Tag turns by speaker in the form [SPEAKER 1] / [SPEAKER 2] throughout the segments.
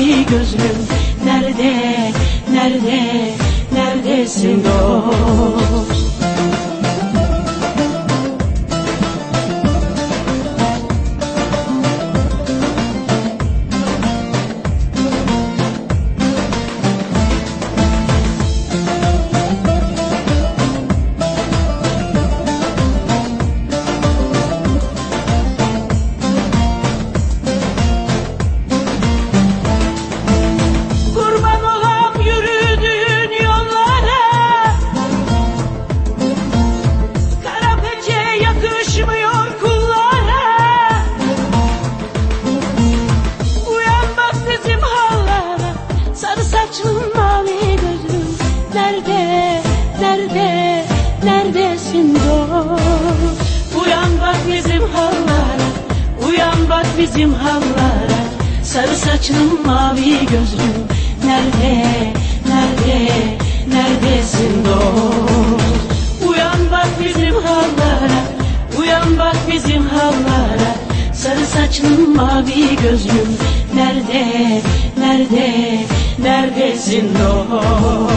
[SPEAKER 1] mavi gözlüm, nerede, nerede, neredesin dost? Bizim hallara. Sarı saçlım mavi gözlüm. Nerede, nerede, neredesin dost? Uyan bak bizim hallara. Uyan bak bizim hallara. Sarı saçlım mavi gözlüm. Nerede, nerede, neredesin dost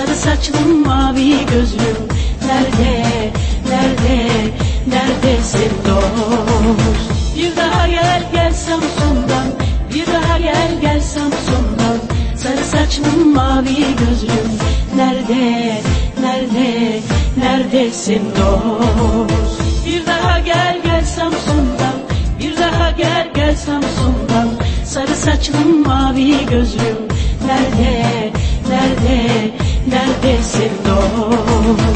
[SPEAKER 1] Sarı saçlım mavi gözlüm. Nerede, nerede, neredesin dost? Bir daha gel gel Samsun'dan. Bir daha gel gel Samsun'dan. Sarı saçlım mavi gözlüm. Nerede, nerede, neredesin dost? Bir daha gel gel Samsun'dan. Bir daha gel gel Samsun'dan. Sarı saçlım mavi gözlüm. Nerede, nerede, neredesin dost